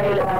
إله إلا أنت